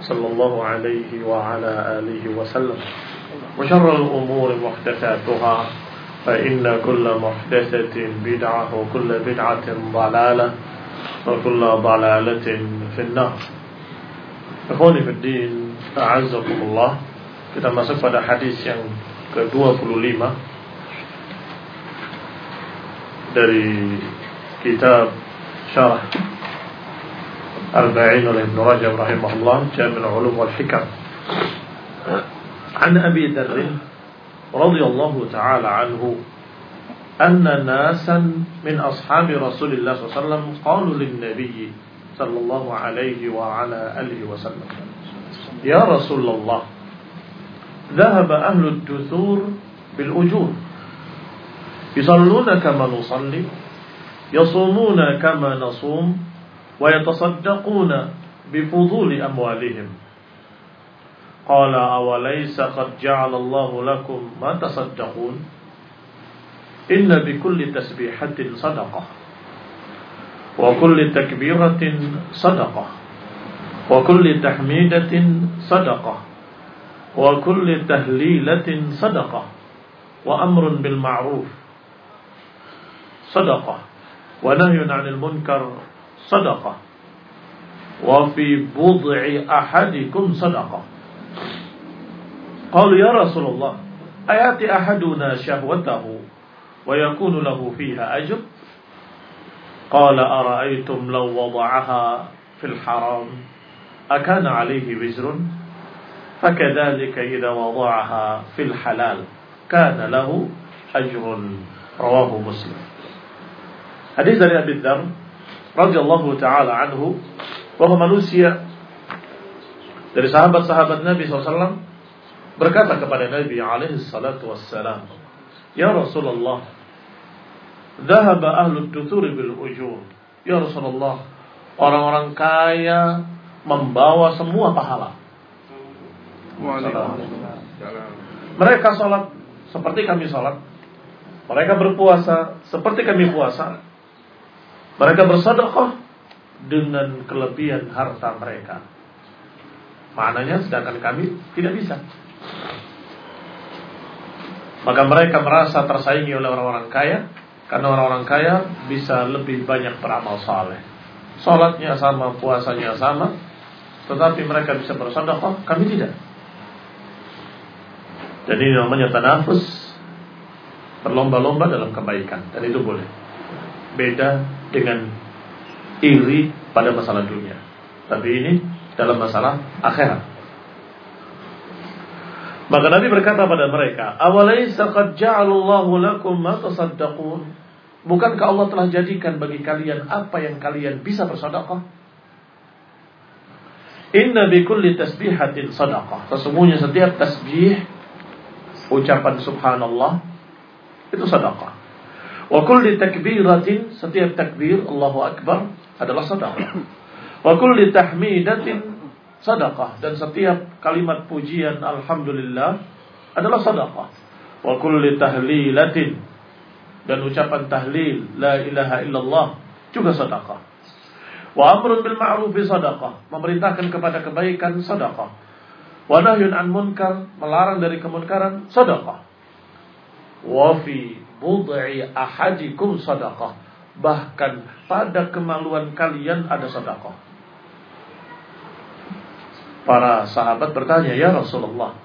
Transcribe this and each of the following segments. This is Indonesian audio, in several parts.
صلى الله عليه وعلى آله وسلم وشر الأمور محدثاتها فإن كل محدثة بدعة وكل بدعة ضلالة وكل ضلالة في النار Ikhwani fi din, a'azzakumullah. Kita masuk pada hadis yang ke-25 dari kitab Syarah Oleh Ibn Rajab rahimahullah, Jami' al-Ulum wal Hikam. عن أبي ذر رضي الله تعالى عنه أن ناسا من أصحاب رسول الله صلى الله عليه وسلم قالوا للنبي صلى الله عليه وعلى آله وسلم يا رسول الله ذهب أهل الدثور بالأجور يصلون كما نصلي يصومون كما نصوم ويتصدقون بفضول أموالهم. قال أوليس قد جعل الله لكم ما تصدقون؟ إن بكل تسبيحة صدقة وكل تكبيرة صدقة وكل تحميدة صدقة وكل تهليلة صدقة وأمر بالمعروف صدقة ونهي عن المنكر صدقة. وفي بضع أحدكم صدقة. قالوا يا رسول الله أيأتي أحدنا شهوته ويكون له فيها أجر؟ قال أرأيتم لو وضعها في الحرام؟ أكان عليه وزر؟ فكذلك إذا وضعها في الحلال كان له أجر. رواه مسلم. حديث dari Abi radhiyallahu taala anhu bahwa manusia dari sahabat-sahabat Nabi SAW berkata kepada Nabi alaihi salatu wassalam Ya Rasulullah Dhahaba ahlu duthuri bil ujur. Ya Rasulullah, orang-orang kaya membawa semua pahala. Mereka sholat seperti kami sholat. Mereka berpuasa seperti kami puasa. Mereka bersedekah dengan kelebihan harta mereka. Maknanya sedangkan kami tidak bisa. Maka mereka merasa tersaingi oleh orang-orang kaya karena orang-orang kaya bisa lebih banyak beramal saleh. Salatnya sama, puasanya sama, tetapi mereka bisa bersedekah, kami tidak. Jadi namanya tanafus, berlomba-lomba dalam kebaikan, dan itu boleh. Beda dengan iri pada masalah dunia. Tapi ini dalam masalah akhirat. Maka Nabi berkata pada mereka, "Awalaysa qad ja'alallahu lakum ma tasaddaqun?" Bukankah Allah telah jadikan bagi kalian apa yang kalian bisa bersedekah? Inna bi kulli tasbihatin sadaqah. Sesungguhnya setiap tasbih ucapan subhanallah itu sedekah. Wa kulli takbiratin setiap takbir Allahu akbar adalah sedekah. Wa kulli tahmidatin sedekah dan setiap kalimat pujian alhamdulillah adalah sedekah. Wa kulli tahlilatin dan ucapan tahlil la ilaha illallah juga sedekah. Wa amrun bil ma'ruf sadaqah, memerintahkan kepada kebaikan sedekah. Wa nahyun an munkar, melarang dari kemunkaran sedekah. Wa fi bud'i ahadikum sadaqah. Bahkan pada kemaluan kalian ada sedekah. Para sahabat bertanya, "Ya Rasulullah,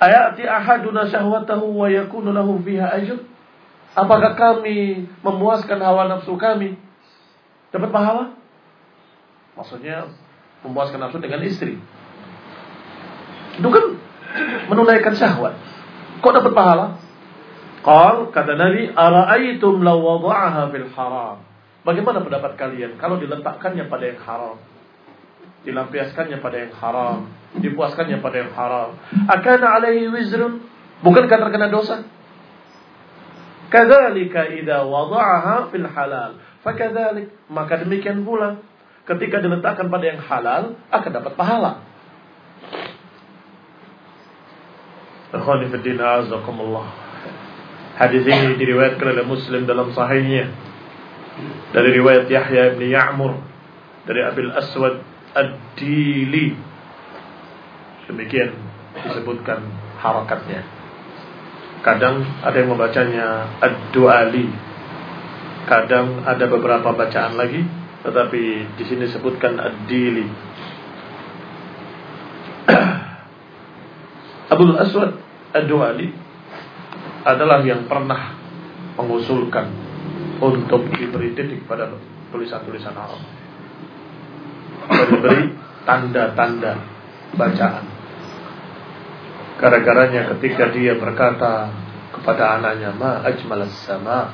ayati ahaduna syahwatahu wa yakunu lahu fiha ajr?" Apakah kami memuaskan hawa nafsu kami dapat pahala? Maksudnya memuaskan nafsu dengan istri. Itu kan menunaikan syahwat. Kok dapat pahala? Qal kata Nabi, "Ara'aitum law wada'aha fil haram?" Bagaimana pendapat kalian kalau diletakkannya pada yang haram? Dilampiaskannya pada yang haram, dipuaskannya pada yang haram. Akana alaihi wizrun? Bukankah terkena dosa? Kadzalika idza wada'aha fil halal. Fakadzalik, maka demikian pula ketika diletakkan pada yang halal akan dapat pahala. Hadis ini diriwayatkan oleh Muslim dalam sahihnya dari riwayat Yahya bin Ya'mur dari Abil Aswad Ad-Dili. Demikian disebutkan harakatnya. Kadang ada yang membacanya Ad-Duali. Kadang ada beberapa bacaan lagi tetapi di sini sebutkan ad-dili. Abdul Aswad ad-Duali adalah yang pernah mengusulkan untuk diberi titik pada tulisan-tulisan Arab. Diberi tanda-tanda bacaan. Gara-garanya ketika dia berkata kepada anaknya, "Ma ajmalas sama."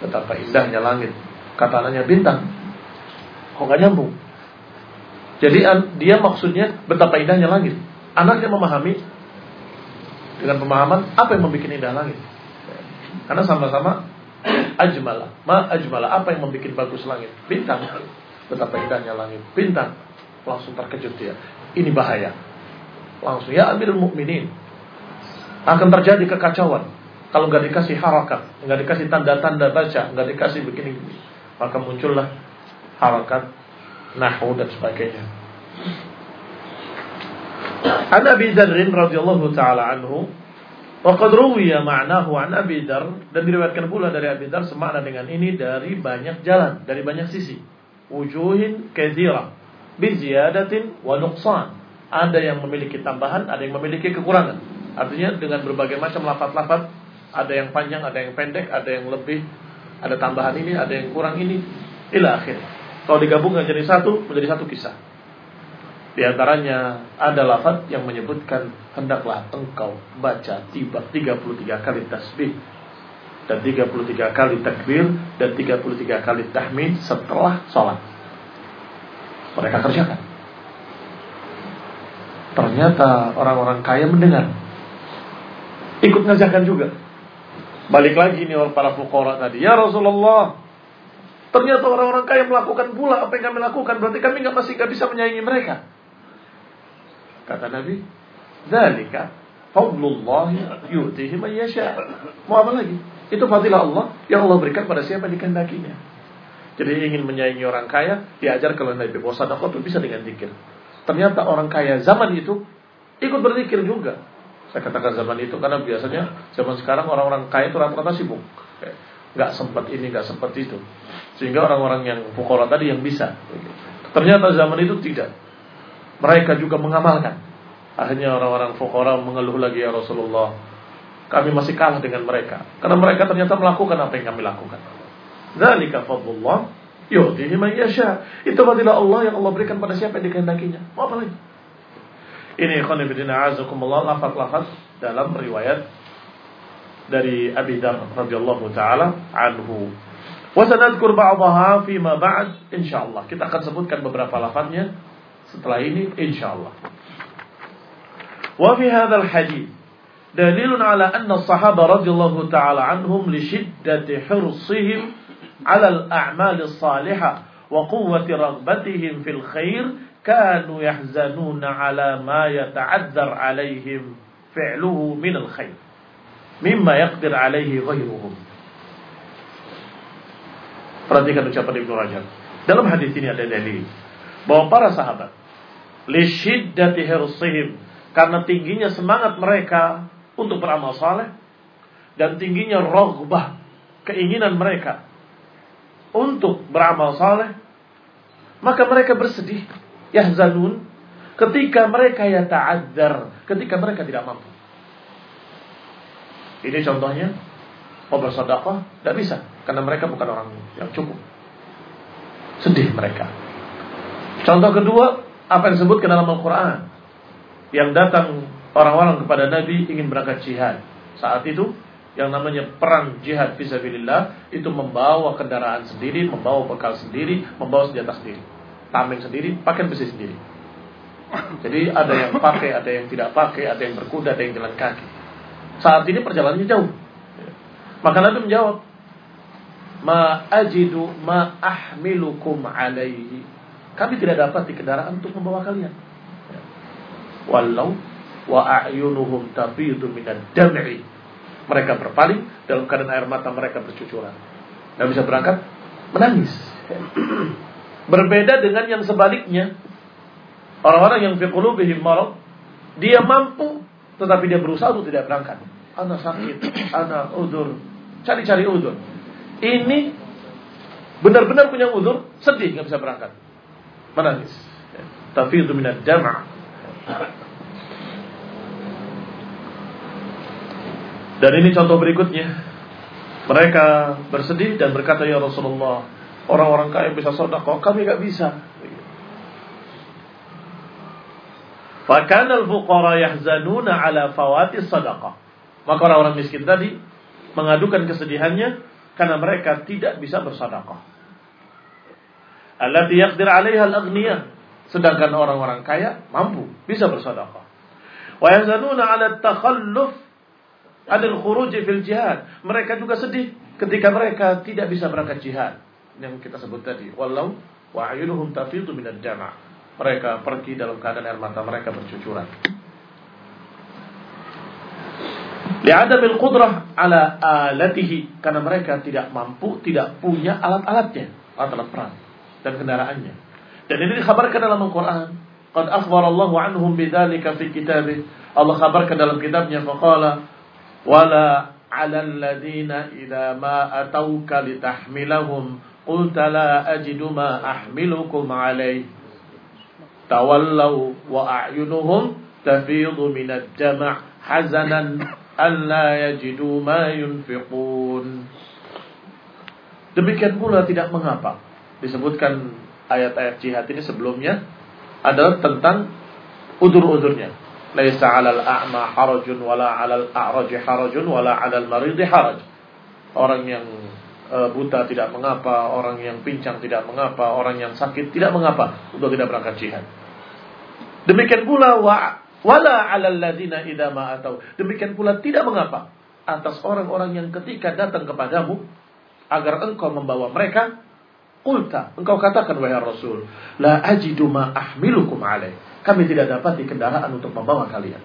Betapa indahnya langit. Kata anaknya, "Bintang." Kok nggak nyambung? Jadi dia maksudnya betapa indahnya langit. Anaknya memahami dengan pemahaman apa yang membuat indah langit. Karena sama-sama ajmala. Ma ajmala apa yang membuat bagus langit? Bintang. Betapa indahnya langit. Bintang. Langsung terkejut dia. Ini bahaya. Langsung ya Amirul Mukminin. Akan terjadi kekacauan kalau nggak dikasih harakat, nggak dikasih tanda-tanda baca, nggak dikasih begini, maka muncullah harakat nahu dan sebagainya. An Abi Dzar radhiyallahu taala anhu wa qad ruwiya ma'nahu an Abi Dzar dan diriwayatkan pula dari Abi Dzar semakna dengan ini dari banyak jalan, dari banyak sisi. Wujuhin katsira bi ziyadatin wa nuqsan. Ada yang memiliki tambahan, ada yang memiliki kekurangan. Artinya dengan berbagai macam lafaz-lafaz, ada yang panjang, ada yang pendek, ada yang lebih, ada tambahan ini, ada yang kurang ini, ila akhir. Kalau digabungkan jadi satu, menjadi satu kisah. Di antaranya ada lafaz yang menyebutkan hendaklah engkau baca tiba 33 kali tasbih dan 33 kali takbir dan 33 kali tahmid setelah sholat. Mereka kerjakan. Ternyata orang-orang kaya mendengar. Ikut ngajakan juga. Balik lagi nih orang para fukara tadi. Ya Rasulullah, Ternyata orang-orang kaya melakukan pula apa yang kami lakukan. Berarti kami nggak masih nggak bisa menyaingi mereka. Kata Nabi, Dalika fadlullah yu'tihi man yasha. Mau apa lagi? Itu fadilah Allah yang Allah berikan pada siapa dikehendakinya. Jadi ingin menyaingi orang kaya, diajar kalau Nabi bahwa sedekah itu bisa dengan zikir. Ternyata orang kaya zaman itu ikut berzikir juga. Saya katakan zaman itu karena biasanya zaman sekarang orang-orang kaya itu rata-rata sibuk nggak sempat ini, nggak sempat itu. Sehingga orang-orang yang fukara tadi yang bisa. Ternyata zaman itu tidak. Mereka juga mengamalkan. Akhirnya orang-orang fukara mengeluh lagi ya Rasulullah. Kami masih kalah dengan mereka. Karena mereka ternyata melakukan apa yang kami lakukan. Zalika fadlullah yu'tihi man yasha. Itu fadilah Allah yang Allah berikan pada siapa yang dikehendakinya. Mau apa lagi? Ini ikhwan fillah azakumullah lafaz-lafaz dalam riwayat dari Abi Dar radhiyallahu taala anhu. Wa sanadkur ba'daha fi ma ba'd insyaallah. Kita akan sebutkan beberapa lafaznya setelah ini insyaallah. Wa fi hadzal hadis dalilun ala anna as-sahaba radhiyallahu taala anhum li shiddati hirsihim ala al-a'mal as-salihah wa quwwati raghbatihim fil khair kanu yahzanuna ala ma yata'azzar alaihim fi'luhu min al-khair mimma yaqdir alaihi ghairuhum. Perhatikan ucapan Ibnu Rajab. Dalam hadis ini ada dalil bahwa para sahabat li syiddati hirsihim. Karena tingginya semangat mereka untuk beramal saleh. Dan tingginya raghbah keinginan mereka untuk beramal saleh. Maka mereka bersedih yahzanun. Ketika mereka yata'adzar ketika mereka tidak mampu. Ini contohnya mau bersedekah tidak bisa. Karena mereka bukan orang yang cukup. Sedih mereka. Contoh kedua apa yang disebutkan dalam Al-Quran yang datang orang-orang kepada Nabi ingin berangkat jihad. Saat itu yang namanya perang jihad fisabilillah itu membawa kendaraan sendiri, membawa bekal sendiri, membawa senjata sendiri, tameng sendiri, pakaian besi sendiri. Jadi ada yang pakai, ada yang tidak pakai, ada yang berkuda, ada yang jalan kaki. Saat ini perjalanannya jauh. Maka Nabi menjawab, Ma ajidu ma ahmilukum alaihi. Kami tidak dapat di kendaraan untuk membawa kalian. Walau wa a'yunuhum tafidu minad dam'i. Mereka berpaling dalam keadaan air mata mereka bercucuran. Tidak bisa berangkat, menangis. Berbeda dengan yang sebaliknya. Orang-orang yang fi qulubihim marad, dia mampu tetapi dia berusaha untuk tidak berangkat anak sakit, anak udur, cari-cari udur. Ini benar-benar punya udur, sedih nggak bisa berangkat, menangis. Tapi itu minat jama. Dan ini contoh berikutnya. Mereka bersedih dan berkata ya Rasulullah, orang-orang kaya bisa sedekah, kami nggak bisa. Fakana al-fuqara yahzanuna ala fawati sadaqah. Maka orang-orang miskin tadi mengadukan kesedihannya karena mereka tidak bisa bersedekah. Allati yaqdir 'alaiha al-aghniyah. Sedangkan orang-orang kaya mampu bisa bersedekah. Wa yazanuna 'ala at-takhalluf 'ala al-khuruj fil jihad. Mereka juga sedih ketika mereka tidak bisa berangkat jihad. Yang kita sebut tadi, wallau wa ayunuhum tafidu minad dama'. Mereka pergi dalam keadaan air mata mereka bercucuran. Li'adamil qudrah ala alatihi karena mereka tidak mampu, tidak punya alat-alatnya, alat-alat perang dan kendaraannya. Dan ini dikhabarkan dalam Al-Qur'an. Qad akhbar Allah anhum bidzalika fi kitabih. Allah kabarkan dalam kitabnya faqala wala 'alal ladzina idza ma atauka litahmilahum qulta la ajidu ma ahmilukum 'alayhi tawallaw wa a'yunuhum tafidu minad jama' hazanan alla yajidu ma yunfiqun. Demikian pula tidak mengapa disebutkan ayat-ayat jihad ini sebelumnya adalah tentang udur-udurnya. Laisa 'alal a'ma harajun wala 'alal a'raj harajun wala 'alal marid haraj. Orang yang e, buta tidak mengapa, orang yang pincang tidak mengapa, orang yang sakit tidak mengapa untuk tidak berangkat jihad. Demikian pula wa Wala 'alal ladzina idza ma atau. Demikian pula tidak mengapa atas orang-orang yang ketika datang kepadamu agar engkau membawa mereka Qulta, engkau katakan wahai Rasul, la ajidu ma ahmilukum alaih. Kami tidak dapat di kendaraan untuk membawa kalian.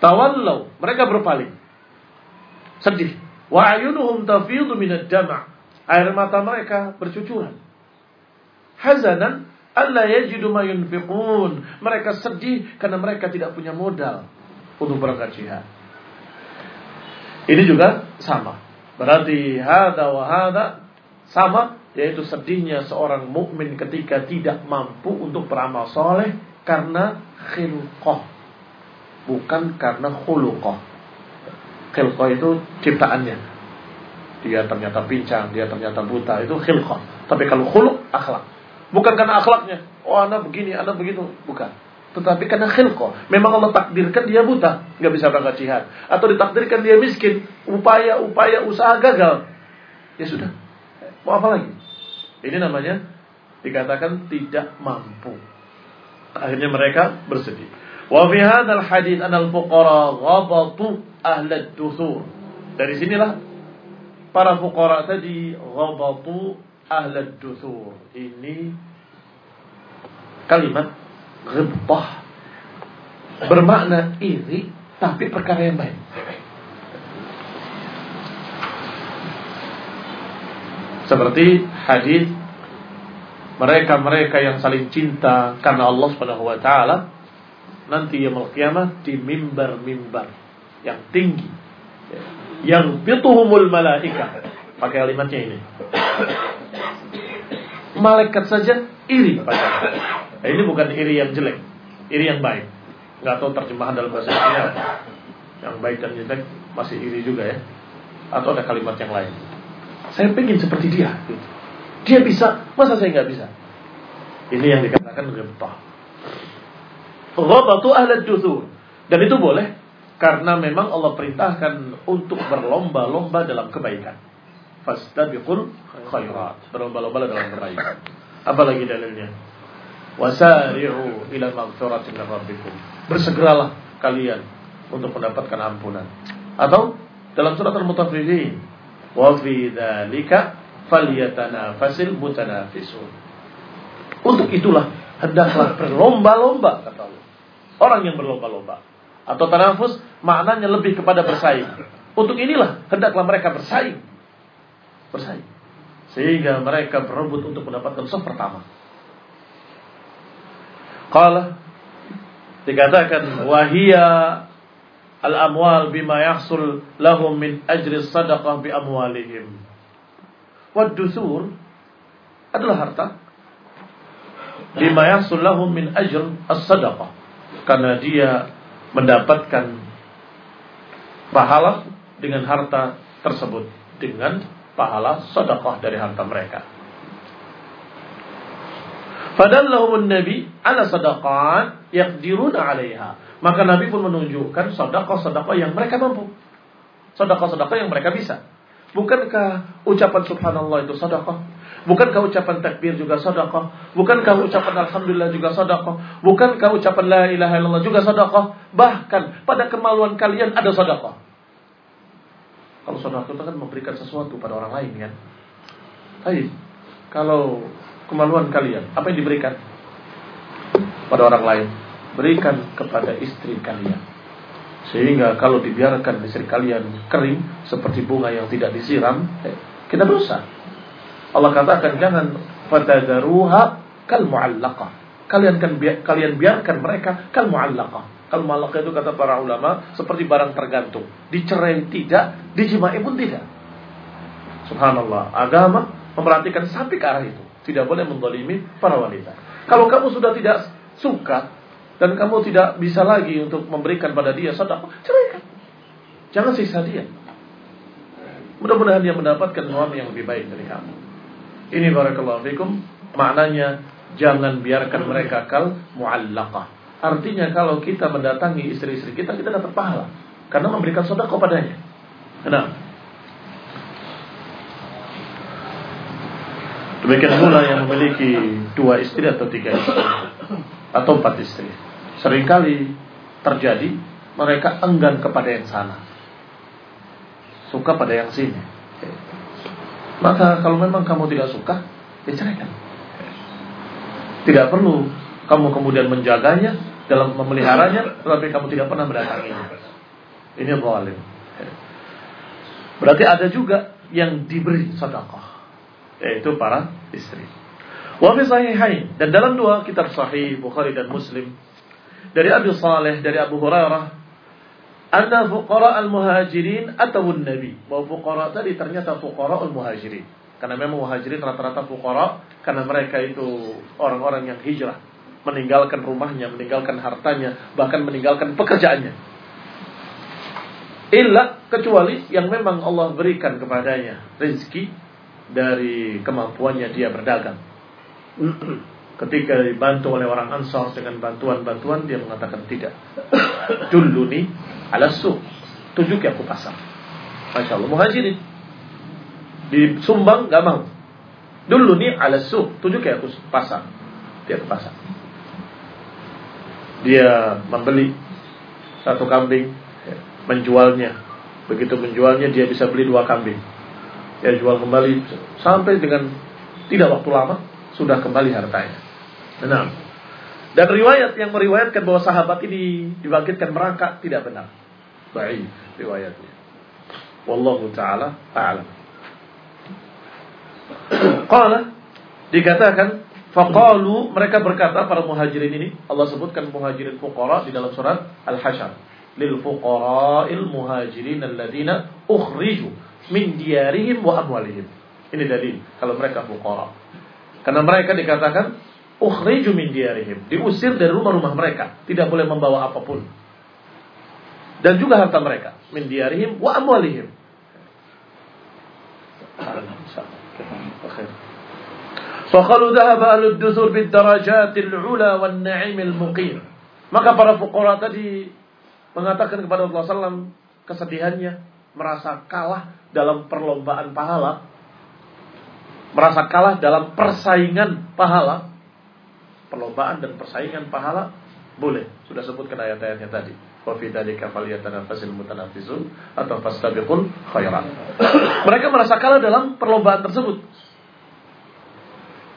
Tawallau, mereka berpaling. Sedih. Wa ayunuhum tafidu minad dama'. Air mata mereka bercucuran. Hazanan Allah yajidu ma yunfiqun. Mereka sedih karena mereka tidak punya modal untuk berangkat jihad. Ini juga sama. Berarti hada wa hada sama yaitu sedihnya seorang mukmin ketika tidak mampu untuk beramal soleh karena khilqah bukan karena khuluqah. Khilqah itu ciptaannya. Dia ternyata pincang, dia ternyata buta, itu khilqah. Tapi kalau khuluq akhlak. Bukan karena akhlaknya. Oh anak begini, anak begitu. Bukan. tetapi karena khilqah. Memang Allah takdirkan dia buta, nggak bisa berangkat jihad. Atau ditakdirkan dia miskin, upaya-upaya usaha gagal. Ya sudah, mau apa lagi? Ini namanya dikatakan tidak mampu. Akhirnya mereka bersedih. Wa fi hadzal hadits anal fuqara ghabatu ahli dusur. Dari sinilah para fuqara tadi ghabatu ahli dusur. Ini kalimat ghibtah bermakna iri tapi perkara yang baik. Seperti hadis mereka-mereka yang saling cinta karena Allah Subhanahu wa taala nanti yaumul qiyamah di mimbar-mimbar yang tinggi yang fituhumul malaika pakai kalimatnya ini malaikat saja iri padanya Nah, ini bukan iri yang jelek, iri yang baik. Nggak tahu terjemahan dalam bahasa Indonesia. Yang baik dan jelek masih iri juga ya. Atau ada kalimat yang lain. Saya pengen seperti dia. Dia bisa, masa saya nggak bisa? Ini yang dikatakan ghibtah. Ghabatu ahli jusur. Dan itu boleh karena memang Allah perintahkan untuk berlomba-lomba dalam kebaikan. Fastabiqul khairat. Berlomba-lomba dalam kebaikan. Apalagi dalilnya? wasari'u ila maghfiratin rabbikum. Bersegeralah kalian untuk mendapatkan ampunan. Atau dalam surat Al-Mutaffifin, wa fi dzalika falyatanafasil. Untuk itulah hendaklah berlomba-lomba kata Allah. Orang yang berlomba-lomba atau tanafus maknanya lebih kepada bersaing. Untuk inilah hendaklah mereka bersaing. Bersaing. Sehingga mereka berebut untuk mendapatkan soft pertama. Qala dikatakan wahia al-amwal bima yahsul lahum min ajri sadaqah bi amwalihim. Wad dusur adalah harta bima yahsul lahum min ajr as-sadaqah karena dia mendapatkan pahala dengan harta tersebut dengan pahala sedekah dari harta mereka. Fadallahumun Nabi ala sadaqat yaqdiruna 'alaiha. Maka Nabi pun menunjukkan sedekah-sedekah yang mereka mampu. Sedekah-sedekah yang mereka bisa. Bukankah ucapan subhanallah itu sedekah? Bukankah ucapan takbir juga sedekah? Bukankah ucapan alhamdulillah juga sedekah? Bukankah ucapan la ilaha illallah juga sedekah? Bahkan pada kemaluan kalian ada sedekah. Kalau sedekah itu kan memberikan sesuatu pada orang lain kan. Baik. Kalau kemaluan kalian. Apa yang diberikan? Pada orang lain. Berikan kepada istri kalian. Sehingga kalau dibiarkan istri kalian kering seperti bunga yang tidak disiram, eh, kita dosa. Allah katakan jangan fatadaruha kal mu'allaqah. Kalian kan kalian biarkan mereka kal mu'allaqah. Kal mu'allaqah itu kata para ulama seperti barang tergantung. Dicerai tidak, dijimai pun tidak. Subhanallah. Agama memperhatikan sampai ke arah itu. Tidak boleh mendolimi para wanita. Kalau kamu sudah tidak suka dan kamu tidak bisa lagi untuk memberikan pada dia sedekah, ceraikan. Jangan siksa dia. Mudah-mudahan dia mendapatkan suami yang lebih baik dari kamu. Ini barakallahu fikum maknanya jangan biarkan mereka kal muallaqah. Artinya kalau kita mendatangi istri-istri kita kita dapat pahala karena memberikan sedekah padanya. Kenapa? Demikian pula yang memiliki dua istri atau tiga istri atau empat istri. Seringkali terjadi mereka enggan kepada yang sana. Suka pada yang sini. Maka kalau memang kamu tidak suka, ya ceraikan. Tidak perlu kamu kemudian menjaganya dalam memeliharanya, tetapi kamu tidak pernah mendatanginya. Ini zalim. Berarti ada juga yang diberi sedekah yaitu para istri. Wa fi sahihain dan dalam dua kitab sahih Bukhari dan Muslim dari Abi Saleh dari Abu Hurairah anna fuqara al-muhajirin atau nabi bahwa fuqara tadi ternyata fuqara al-muhajirin karena memang muhajirin rata-rata fuqara karena mereka itu orang-orang yang hijrah meninggalkan rumahnya, meninggalkan hartanya, bahkan meninggalkan pekerjaannya. Illa kecuali yang memang Allah berikan kepadanya rezeki dari kemampuannya dia berdagang. Ketika dibantu oleh orang Ansar dengan bantuan-bantuan dia mengatakan tidak. Dulu nih ala su. Tunjuki aku pasar. Masya Allah muhajirin. Disumbang gak mau. Dulu nih ala su. Tunjuki aku pasar. Dia ke pasar. Dia membeli satu kambing. Menjualnya. Begitu menjualnya dia bisa beli dua kambing. Dia jual kembali sampai dengan tidak waktu lama sudah kembali hartanya. Benar. Dan riwayat yang meriwayatkan bahwa sahabat ini dibangkitkan merangkak tidak benar. Baik riwayatnya. Wallahu taala a'lam. Qala dikatakan faqalu mereka berkata para muhajirin ini Allah sebutkan muhajirin fuqara di dalam surat Al-Hasyr lil fuqara'il muhajirin alladziina ukhriju min diyarihim wa amwalihim. Ini dalil kalau mereka fuqara. Karena mereka dikatakan ukhriju min diyarihim, diusir dari rumah-rumah mereka, tidak boleh membawa apa pun. Dan juga harta mereka, min diyarihim wa amwalihim. Fakhalu dhahaba ahlud dusur bid darajatil ula wan na'imil muqim. Maka para fuqara tadi mengatakan kepada Rasulullah SAW kesedihannya merasa kalah dalam perlombaan pahala merasa kalah dalam persaingan pahala perlombaan dan persaingan pahala boleh. Sudah sebutkan ayat-ayatnya tadi. Atau. Mereka merasa kalah dalam perlombaan tersebut.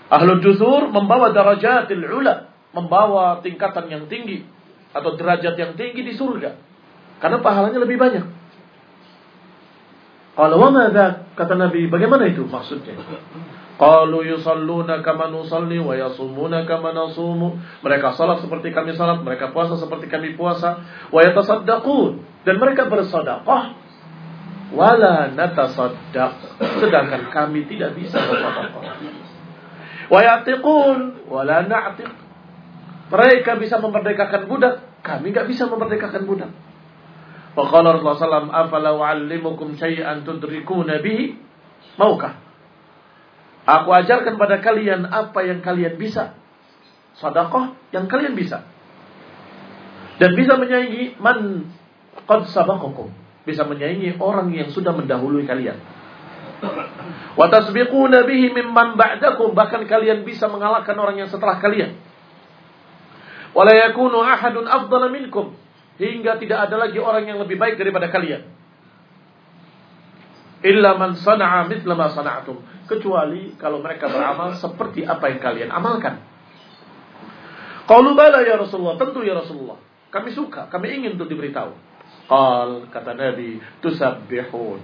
Ahlul jusur membawa darajatil ula, membawa tingkatan yang tinggi atau derajat yang tinggi di surga. Karena pahalanya lebih banyak. Kalau wa kata Nabi, bagaimana itu maksudnya? Qalu yusalluna kama nusalli wa yasumuna kama nasumu. Mereka salat seperti kami salat, mereka puasa seperti kami puasa. Wa yatasaddaqun. Dan mereka bersedekah. Wala natasaddaq. Sedangkan kami tidak bisa bersedekah. Wa yatiqun. Wala na'tiq. Mereka bisa memerdekakan budak. Kami nggak bisa memerdekakan budak. Wa qala Rasulullah SAW, Afala wa'allimukum syai'an tudrikuna bihi. Maukah? Aku ajarkan pada kalian apa yang kalian bisa. Sadaqah yang kalian bisa. Dan bisa menyaingi man qad sabaqakum. Bisa menyaingi orang yang sudah mendahului kalian. Wa tasbiquna bihi mimman ba'dakum. Bahkan kalian bisa mengalahkan orang yang setelah kalian. Wa la yakunu ahadun afdala minkum. Hingga tidak ada lagi orang yang lebih baik daripada kalian. Illa man sana'a mithla ma sana'atum kecuali kalau mereka beramal seperti apa yang kalian amalkan. Qalu bala ya Rasulullah, tentu ya Rasulullah. Kami suka, kami ingin untuk diberitahu. Qal kata Nabi, tusabbihun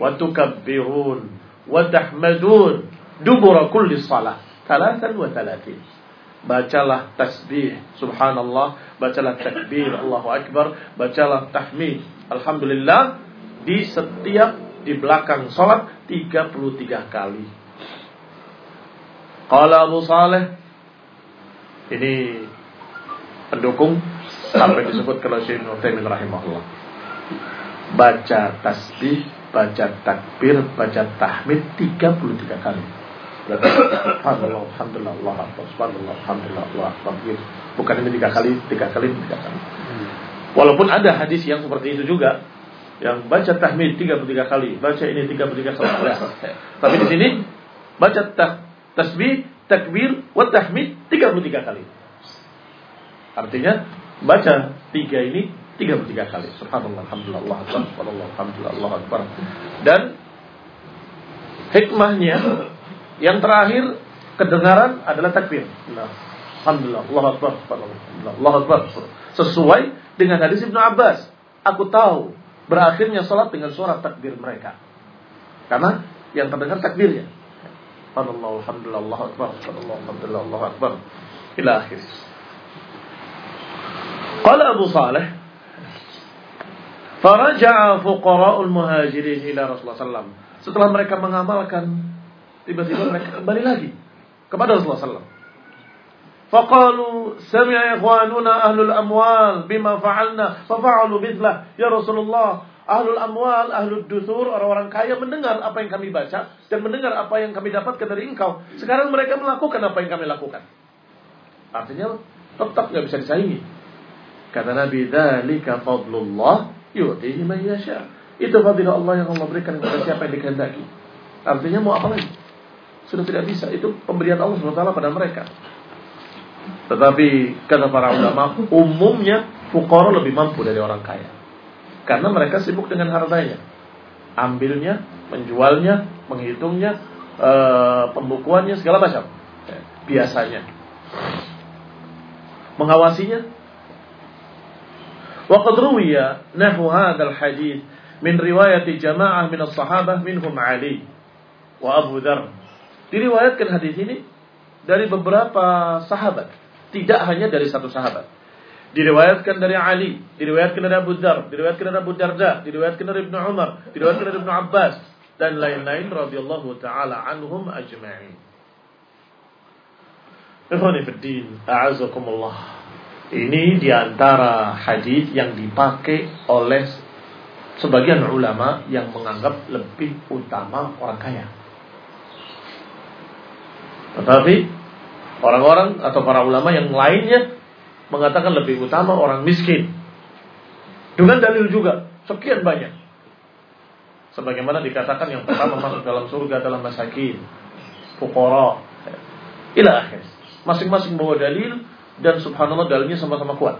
wa tukabbirun wa tahmadun dubura kulli salah. Talatan wa talatin. Bacalah tasbih, subhanallah, bacalah takbir, Allahu Akbar, bacalah tahmid, alhamdulillah di setiap di belakang sholat 33 kali. Qala Abu Saleh ini pendukung sampai disebut kalau Syekh Nurtaimin rahimahullah. Baca tasbih, baca takbir, baca tahmid 33 kali. Alhamdulillah, Alhamdulillah, Allah Akbar, Subhanallah, Alhamdulillah, Allah Akbar. Bukan ini tiga kali, tiga kali, tiga kali. Walaupun ada hadis yang seperti itu juga, yang baca tahmid 33 kali, baca ini 33 kali. Ya. Tapi di sini baca tah, tasbih, takbir, wa tahmid 33 kali. Artinya baca tiga ini 33 kali. Subhanallah, alhamdulillah, Allah akbar, subhanallah, alhamdulillah, Allah akbar. Dan hikmahnya yang terakhir kedengaran adalah takbir. Nah, alhamdulillah, Allah akbar, subhanallah, Allah akbar. Sesuai dengan hadis Ibnu Abbas. Aku tahu berakhirnya sholat dengan suara takbir mereka. Karena yang terdengar takbirnya. Allah alhamdulillah Allah akbar, Allah alhamdulillah Allah akbar. Ila akhir. Qala Abu Saleh Faraja'a fuqara'ul muhajirin ila Rasulullah sallam. Setelah mereka mengamalkan Tiba-tiba mereka kembali lagi kepada Rasulullah SAW. Fakalu sami ikhwanuna ahlul amwal bima fa'alna? Fa'alu mithlah ya Rasulullah ahlul amwal ahlul dusur orang-orang kaya mendengar apa yang kami baca dan mendengar apa yang kami dapatkan dari engkau. Sekarang mereka melakukan apa yang kami lakukan. Artinya tetap nggak bisa disaingi. Kata Nabi dzalika fadlullah yu'tihi man yasha. Itu fadilah Allah yang Allah berikan kepada siapa yang dikehendaki. Artinya mau apa lagi? Sudah tidak bisa. Itu pemberian Allah SWT pada mereka. Tetapi kata para ulama, umumnya fukara lebih mampu dari orang kaya. Karena mereka sibuk dengan hartanya. Ambilnya, menjualnya, menghitungnya, e, pembukuannya, segala macam. Biasanya. Mengawasinya. Waqad ruwiya nahu hadzal hadis min riwayat jamaah min as-sahabah minhum Ali wa Abu Dzar. Diriwayatkan hadis ini dari beberapa sahabat, tidak hanya dari satu sahabat. Diriwayatkan dari Ali, diriwayatkan dari Abu Dzar, diriwayatkan dari Abu Darda, diriwayatkan dari Ibnu Umar, diriwayatkan dari Ibnu Abbas dan lain-lain radhiyallahu taala anhum ajma'in. Ikhwani fiddin, a'azakumullah. Ini di antara hadis yang dipakai oleh sebagian ulama yang menganggap lebih utama orang kaya. Tetapi orang-orang atau para ulama yang lainnya mengatakan lebih utama orang miskin. Dengan dalil juga sekian banyak. Sebagaimana dikatakan yang pertama masuk dalam surga adalah masakin, fukara, ila akhir. Masing-masing bawa dalil dan subhanallah dalilnya sama-sama kuat.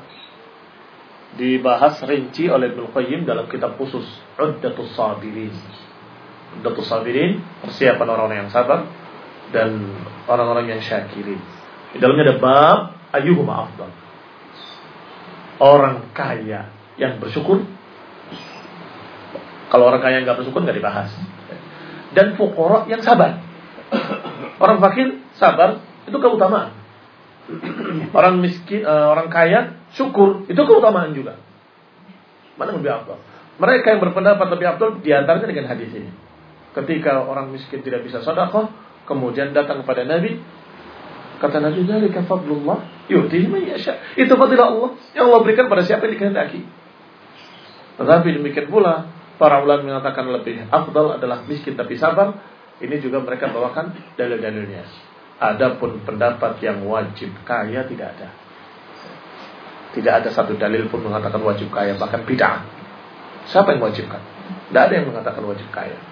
Dibahas rinci oleh Ibnu Qayyim dalam kitab khusus Uddatus Sabirin. Uddatus Sabirin, persiapan orang-orang yang sabar dan orang-orang yang syakirin. Di dalamnya ada bab ayyuhuma afdal. Orang kaya yang bersyukur kalau orang kaya yang nggak bersyukur nggak dibahas. Dan fukara yang sabar. Orang fakir sabar itu keutamaan. Orang miskin, uh, orang kaya syukur itu keutamaan juga. Mana lebih afdal? Mereka yang berpendapat lebih afdal di antaranya dengan hadis ini. Ketika orang miskin tidak bisa sedekah, Kemudian datang kepada Nabi. Kata Nabi, "Dzalika fadlullah yu'tihi man yasha." Itu fadilah Allah yang Allah berikan pada siapa yang dikehendaki. Tetapi demikian pula para ulama mengatakan lebih afdal adalah miskin tapi sabar. Ini juga mereka bawakan dalil-dalilnya. Adapun pendapat yang wajib kaya tidak ada. Tidak ada satu dalil pun mengatakan wajib kaya, bahkan bid'ah. Siapa yang wajibkan? Tidak ada yang mengatakan wajib kaya.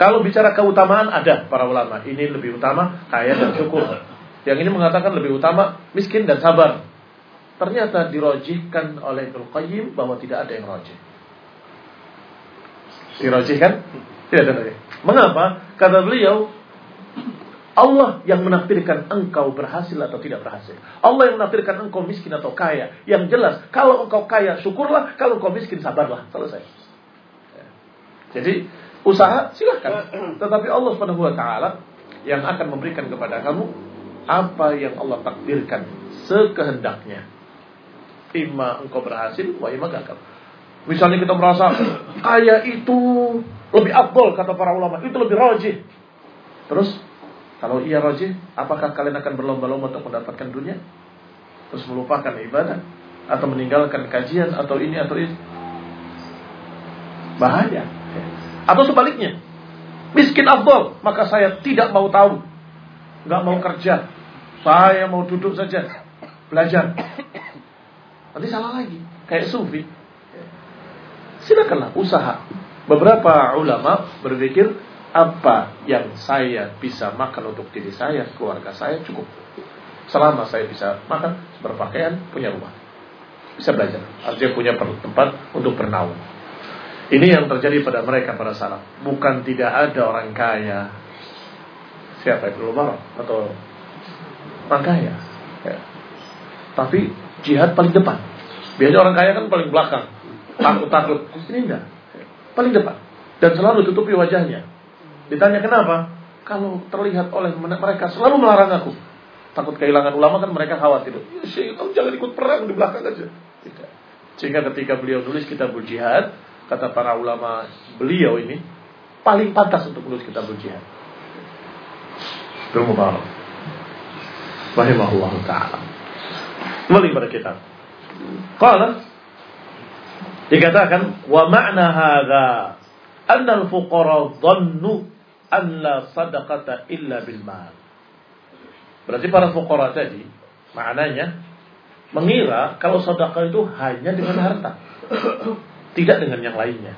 Kalau bicara keutamaan ada para ulama. Ini lebih utama kaya dan syukur. Yang ini mengatakan lebih utama miskin dan sabar. Ternyata dirojihkan oleh Ibnu Qayyim bahwa tidak ada yang rojih. Dirojihkan? Tidak ada lagi. Mengapa? Kata beliau, Allah yang menakdirkan engkau berhasil atau tidak berhasil. Allah yang menakdirkan engkau miskin atau kaya. Yang jelas, kalau engkau kaya syukurlah, kalau engkau miskin sabarlah. Selesai. Jadi usaha silahkan. Tetapi Allah Subhanahu wa taala yang akan memberikan kepada kamu apa yang Allah takdirkan sekehendaknya. Ima engkau berhasil, wa ima gagal. Misalnya kita merasa kaya itu lebih abdul kata para ulama, itu lebih rajih. Terus kalau iya rajih, apakah kalian akan berlomba-lomba untuk mendapatkan dunia? Terus melupakan ibadah atau meninggalkan kajian atau ini atau ini? Bahaya. Atau sebaliknya, miskin afdol, maka saya tidak mau tahu, nggak mau kerja, saya mau duduk saja, belajar. Nanti salah lagi, kayak sufi. Silakanlah usaha. Beberapa ulama berpikir apa yang saya bisa makan untuk diri saya, keluarga saya cukup. Selama saya bisa makan, berpakaian, punya rumah. Bisa belajar. Artinya punya tempat untuk bernaung. Ini yang terjadi pada mereka para salaf. Bukan tidak ada orang kaya. Siapa itu Umar atau orang kaya. Ya. Tapi jihad paling depan. Biasanya orang kaya kan paling belakang. Takut-takut. Ini enggak. Paling depan. Dan selalu tutupi wajahnya. Ditanya kenapa? Kalau terlihat oleh mereka selalu melarang aku. Takut kehilangan ulama kan mereka khawatir. Ya jangan ikut perang di belakang aja. Tidak. Sehingga ketika beliau nulis kitab jihad, kata para ulama beliau ini paling pantas untuk menulis kitab berjihad. Bermubarak. Rahimahullah ta'ala. Kembali pada kitab. Qala dikatakan wa ma'na hadza anna al-fuqara dhannu an la sadaqata illa bil mal. Berarti para fuqara tadi Maknanya mengira kalau sedekah itu hanya dengan harta. Tidak dengan yang lainnya.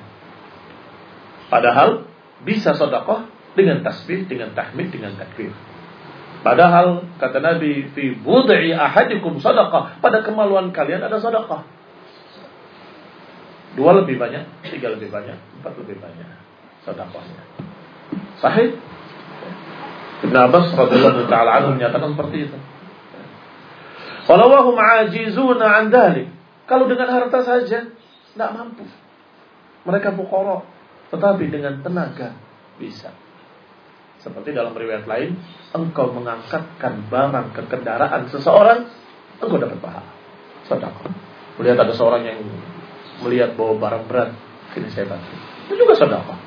Padahal bisa sedekah dengan tasbih, dengan tahmid, dengan takbir. Padahal kata Nabi fi bud'i ahadikum sadaqah. Pada kemaluan kalian ada sedekah. Dua lebih banyak, tiga lebih banyak, empat lebih banyak sedekahnya. Sahih? Ibn Abbas radhiyallahu taala anhu menyatakan seperti itu. Kalau wahum ajizuna an dhalik. Kalau dengan harta saja tidak mampu. Mereka fuqara, tetapi dengan tenaga bisa. Seperti dalam riwayat lain, engkau mengangkatkan barang ke kendaraan seseorang, engkau dapat pahala. Sedekah. Melihat ada seorang yang melihat bawa barang berat, ini saya bantu. Itu juga sedekah.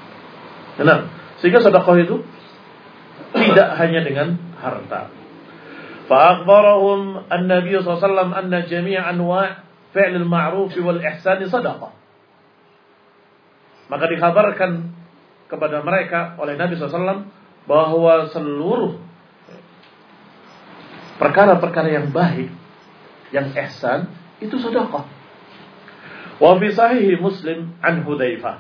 Nah, sehingga sedekah itu tidak hanya dengan harta. فأخبرهم النبي صلى الله عليه وسلم أن جميع أنواع fi'lil ma'ruf wal ihsan sadaqah. Maka dikabarkan kepada mereka oleh Nabi SAW bahwa seluruh perkara-perkara yang baik, yang ihsan, itu sedekah. Wa fi sahihi Muslim an Hudzaifah.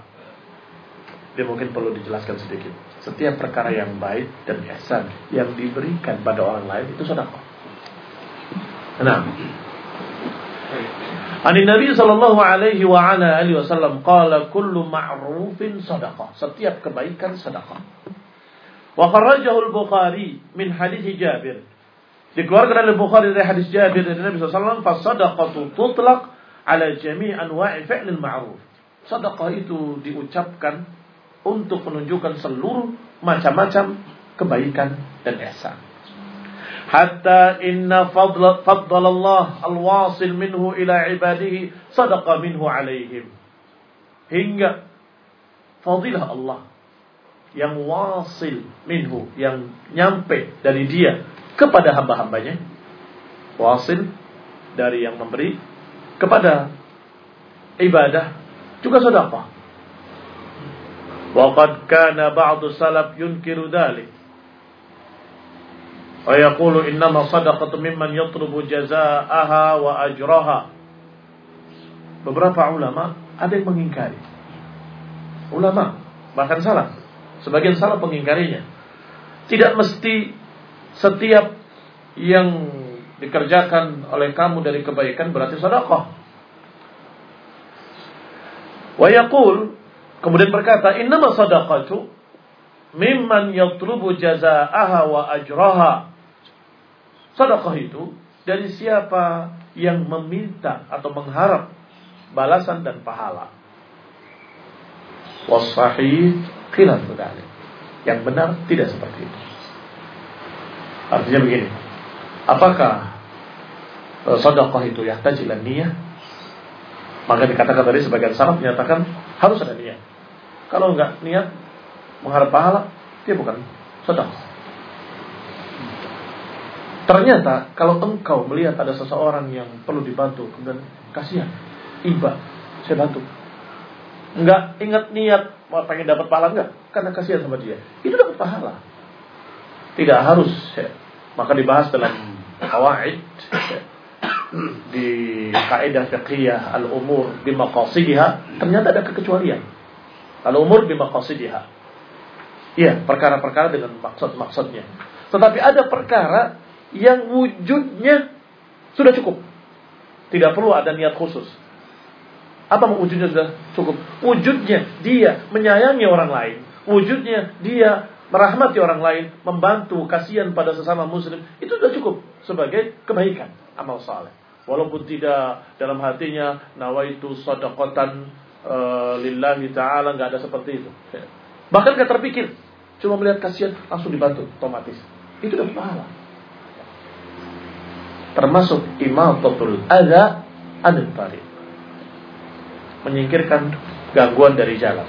Ini mungkin perlu dijelaskan sedikit. Setiap perkara yang baik dan ihsan yang diberikan pada orang lain itu sedekah. Nah. Ani Nabi sallallahu alaihi wa ala alihi wasallam qala kullu ma'rufin sadaqah. Setiap kebaikan sedekah. Wa kharrajahu al-Bukhari min hadis Jabir. Dikeluarkan oleh Bukhari dari hadis Jabir dari Nabi sallallahu alaihi wasallam, "Fasadaqatu tutlaq ala jami' anwa'i fi'lil ma'ruf." Sedekah itu diucapkan untuk menunjukkan seluruh macam-macam kebaikan dan ihsan hatta inna fadla fadlallah alwasil minhu ila ibadihi sadaqa minhu alaihim. Hingga fadilah Allah yang wasil minhu yang nyampe dari dia kepada hamba-hambanya. Wasil dari yang memberi kepada ibadah juga sedekah. Waqad kana ba'du salaf yunkiru dhalik. ويقول إنما صدقة ممن يطلب جزاءها وأجرها beberapa ulama ada yang mengingkari ulama bahkan salah sebagian salah mengingkarinya tidak mesti setiap yang dikerjakan oleh kamu dari kebaikan berarti sedekah wa yaqul Kemudian berkata, "Innama sadaqatu mimman yatlubu jazaaha wa ajraha." Sedekah itu dari siapa yang meminta atau mengharap balasan dan pahala. Wasahih khilaf. Yang benar tidak seperti itu. Artinya begini. Apakah e, sedekah itu ya tajilan niat? Maka dikatakan tadi sebagian salaf menyatakan harus ada niat. Kalau enggak niat mengharap pahala, dia bukan sedekah. Ternyata kalau engkau melihat ada seseorang yang perlu dibantu kemudian kasihan, iba, saya bantu. Enggak ingat niat mau pengen dapat pahala enggak? Karena kasihan sama dia. Itu dapat pahala. Tidak harus ya. Maka dibahas dalam kawaid ya. di kaidah fiqhiyah al-umur di maqasidiha ternyata ada kekecualian. Al-umur bimaqasidiha. Iya, perkara-perkara dengan maksud-maksudnya. Tetapi ada perkara yang wujudnya sudah cukup. Tidak perlu ada niat khusus. Apa wujudnya sudah cukup? Wujudnya dia menyayangi orang lain. Wujudnya dia merahmati orang lain, membantu, kasihan pada sesama muslim, itu sudah cukup sebagai kebaikan, amal saleh. Walaupun tidak dalam hatinya nawaitu sadaqatan uh, lillahi ta'ala nggak ada seperti itu. Bahkan nggak terpikir, cuma melihat kasihan langsung dibantu otomatis. Itu udah pahala. Termasuk imatatul ada anil tariq. Menyingkirkan gangguan dari jalan.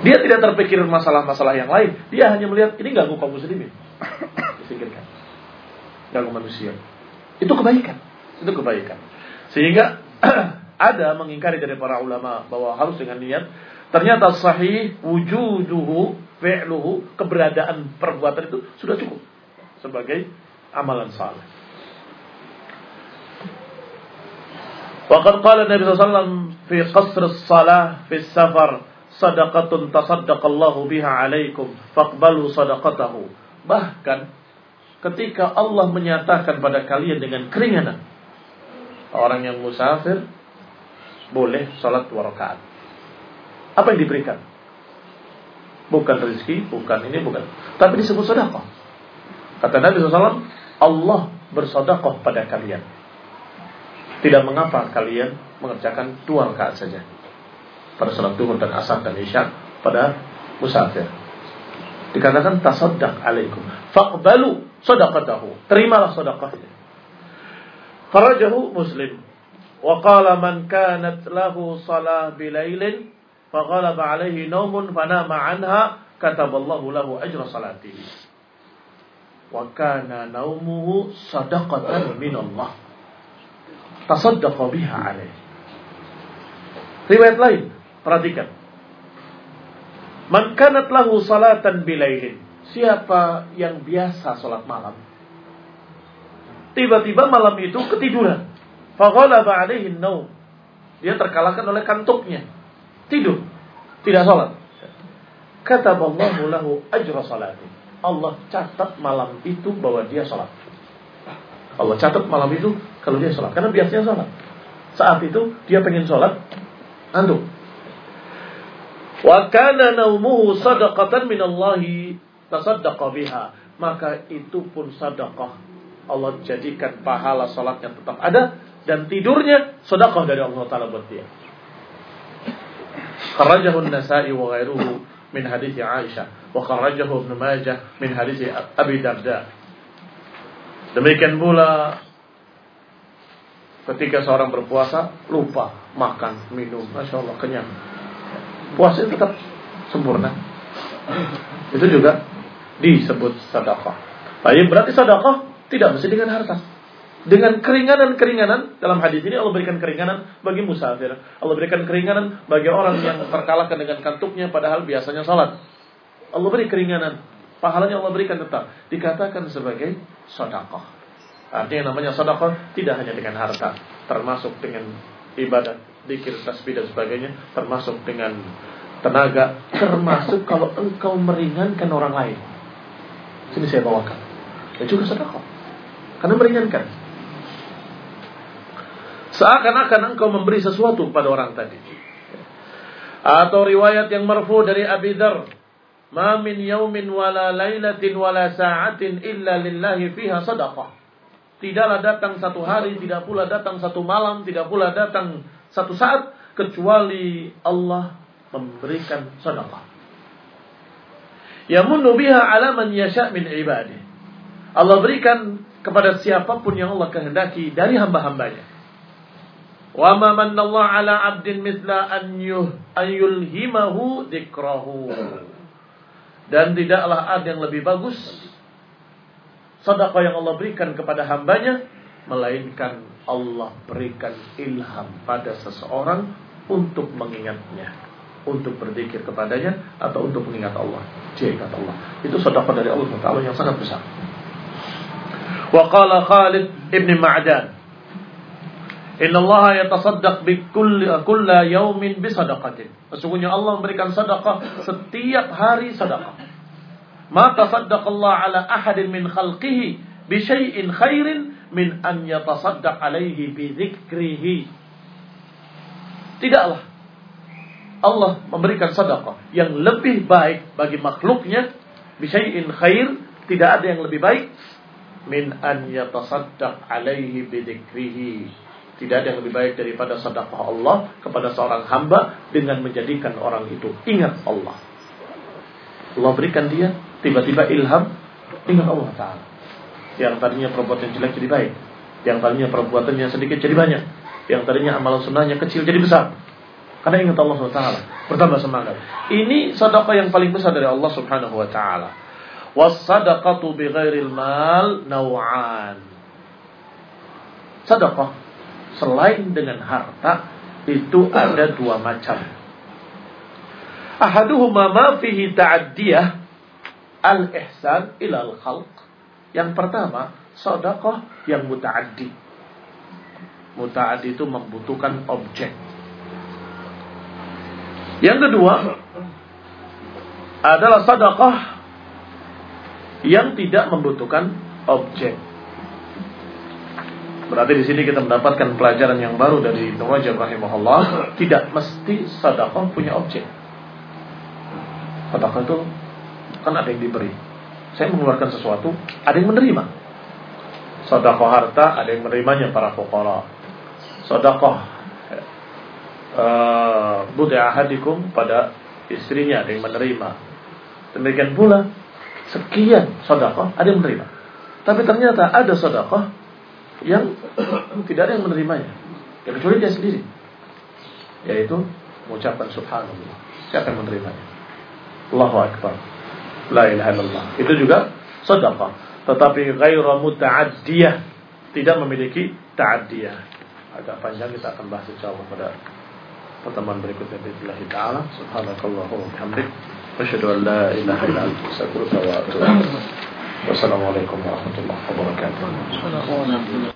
Dia tidak terpikir masalah-masalah yang lain. Dia hanya melihat ini ganggu kaum muslimin. Disingkirkan. Ganggu manusia. Itu kebaikan. Itu kebaikan. Sehingga ada mengingkari dari para ulama bahwa harus dengan niat. Ternyata sahih wujuduhu fi'luhu keberadaan perbuatan itu sudah cukup sebagai amalan saleh. Waqad qala Nabi sallallahu fi qasr as-salah fi safar sadaqatun tasaddaqallahu biha alaikum faqbalu sadaqatahu. Bahkan ketika Allah menyatakan pada kalian dengan keringanan orang yang musafir boleh salat dua rakaat. Apa yang diberikan? Bukan rezeki, bukan ini, bukan. Tapi disebut sedekah. Kata Nabi SAW, Allah bersedekah pada kalian. Tidak mengapa kalian mengerjakan dua rakaat saja pada sholat duhur dan asar dan isya pada musafir. Dikatakan tasaddaq alaikum. Faqbalu sadaqatahu. Terimalah sadaqahnya. Farajahu muslim. Wa qala man kanat lahu salah bilailin faghalaba alaihi naumun fanama anha kataballahu lahu ajra salatihi. Wa kana naumuhu sadaqatan minallah tasaddaqa biha alaih. Riwayat lain, perhatikan. Man kanat lahu salatan bilailin. Siapa yang biasa sholat malam? Tiba-tiba malam itu ketiduran. Faghalaba alaihi naum. Dia terkalahkan oleh kantuknya. Tidur. Tidak sholat. Kata Allah lahu ajra salati. Allah catat malam itu bahwa dia sholat. Allah catat malam itu kalau dia sholat. Karena biasanya sholat. Saat itu dia pengen sholat, antum. Wa kana naumuhu sadaqatan minallahi tasaddaqa biha. Maka itu pun sadaqah. Allah jadikan pahala sholatnya tetap ada dan tidurnya sedekah dari Allah Taala buat dia. Kharajahun nasai wa ghairuhu min hadis Aisyah wa kharajahu Ibnu Majah min hadis Abi Darda. Demikian pula ketika seorang berpuasa lupa makan, minum, masya Allah kenyang. Puasa tetap sempurna. Itu juga disebut sedekah. Baik, berarti sedekah tidak mesti dengan harta. Dengan keringanan-keringanan dalam hadis ini Allah berikan keringanan bagi musafir. Allah berikan keringanan bagi orang yang terkalahkan dengan kantuknya padahal biasanya salat. Allah beri keringanan. Pahalanya Allah berikan tetap. Dikatakan sebagai sedekah. Artinya namanya sedekah tidak hanya dengan harta, termasuk dengan ibadah, dikir, tasbih dan sebagainya, termasuk dengan tenaga, termasuk kalau engkau meringankan orang lain. Sini saya bawakan. Ya juga sedekah. Karena meringankan. Seakan-akan engkau memberi sesuatu pada orang tadi. Atau riwayat yang marfu dari Abi Dar, "Ma min yaumin wala lailatin wala sa'atin illa lillahi fiha sadaqah." Tidaklah datang satu hari, tidak pula datang satu malam, tidak pula datang satu saat kecuali Allah memberikan sedekah. Yamunnu biha ala man yasha' min ibadihi. Allah berikan kepada siapa pun yang Allah kehendaki dari hamba-hambanya. Wa ma manna Allah ala 'abdin mithla an yuh ayulhimahu dzikrahu. Dan tidaklah ada yang lebih bagus sedekah yang Allah berikan kepada hambanya melainkan Allah berikan ilham pada seseorang untuk mengingatnya, untuk berzikir kepadanya atau untuk mengingat Allah. Ingat Allah. Itu sedekah dari Allah Taala yang sangat besar. Wa qala Khalid ibn Ma'dan Inna Allah yatasaddaq bi kulli kulla yaumin bi sadaqatin. Sesungguhnya Allah memberikan sedekah setiap hari sedekah. Ma tasaddaqallah ala ahadin min khalqihi bi syai'in khairin min an yatasaddaq alaihi bi dzikrihi. Tidaklah Allah memberikan sedekah yang lebih baik bagi makhluknya bi syai'in khair, tidak ada yang lebih baik min an yatasaddaq alaihi bi dzikrihi tidak ada yang lebih baik daripada sedekah Allah kepada seorang hamba dengan menjadikan orang itu ingat Allah. Allah berikan dia tiba-tiba ilham ingat Allah Ta'ala. Yang tadinya perbuatan jelek jadi baik. Yang tadinya perbuatannya sedikit jadi banyak. Yang tadinya amalan sunnahnya kecil jadi besar. Karena ingat Allah Taala Bertambah semangat. Ini sedekah yang paling besar dari Allah Subhanahu Wa Taala. Was-sadaqatu bighairil mal naw'an. Sedekah selain dengan harta itu ada dua macam. Ahaduhuma ma fihi ta'addiyah al-ihsan ila al-khalq. Yang pertama, sedekah yang mutaaddi. mutaaddi itu membutuhkan objek. Yang kedua adalah sedekah yang tidak membutuhkan objek. Berarti di sini kita mendapatkan pelajaran yang baru dari Ibnu Rajab rahimahullah, tidak mesti sedekah punya objek. Sedekah itu kan ada yang diberi. Saya mengeluarkan sesuatu, ada yang menerima. Sedekah harta, ada yang menerimanya para fuqara. Sedekah uh, budaya ahadikum pada istrinya ada yang menerima. Demikian pula sekian sedekah ada yang menerima. Tapi ternyata ada sedekah yang tidak ada yang menerimanya. Ya, kecuali dia sendiri. Yaitu mengucapkan subhanallah. Siapa yang menerimanya? Allahu Akbar. La ilaha illallah. Itu juga sedekah. Tetapi ghairu muta'addiyah. Tidak memiliki ta'addiyah. Agak panjang kita akan bahas insyaAllah pada pertemuan berikutnya. Bismillah ta'ala. Subhanakallahu wa bihamdik. Asyhadu an la ilaha illa anta astaghfiruka wa atubu Wassalamualaikum warahmatullahi wabarakatuh.